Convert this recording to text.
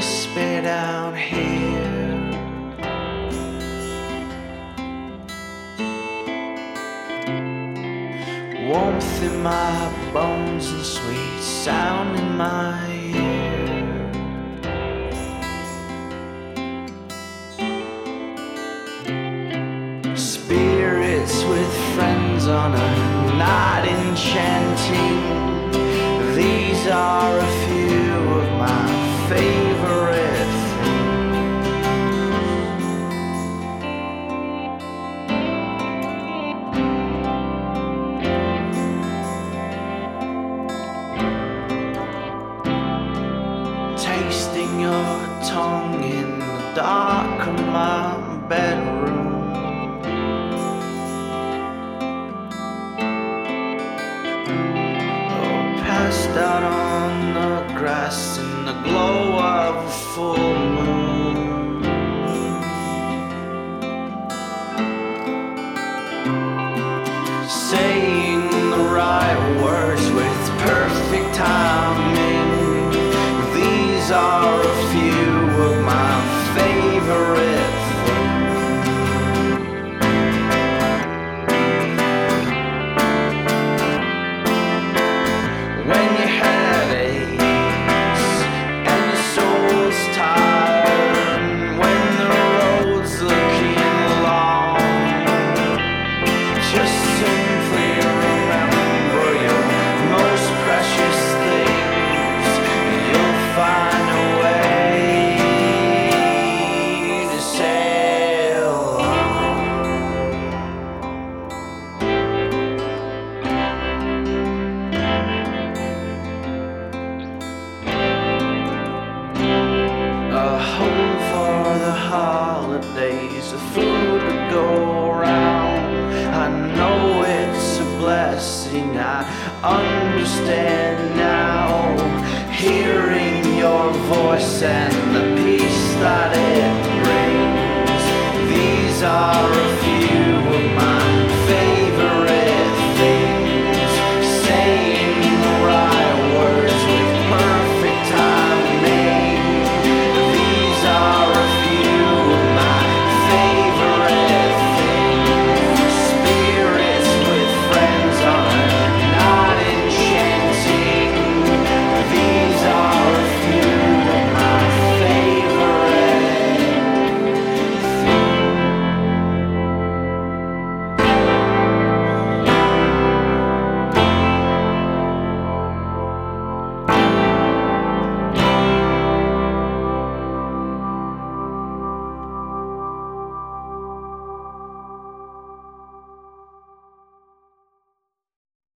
spit out here. Warmth in my bones and sweet sound in my ear. Spirits with friends on a night enchanting. These are a few of my favorite your tongue in the dark of my bedroom. Oh, passed out on the grass in the glow of a full are a holidays, a food to go around. I know it's a blessing, I understand now. Hearing your voice and the peace that it brings. These are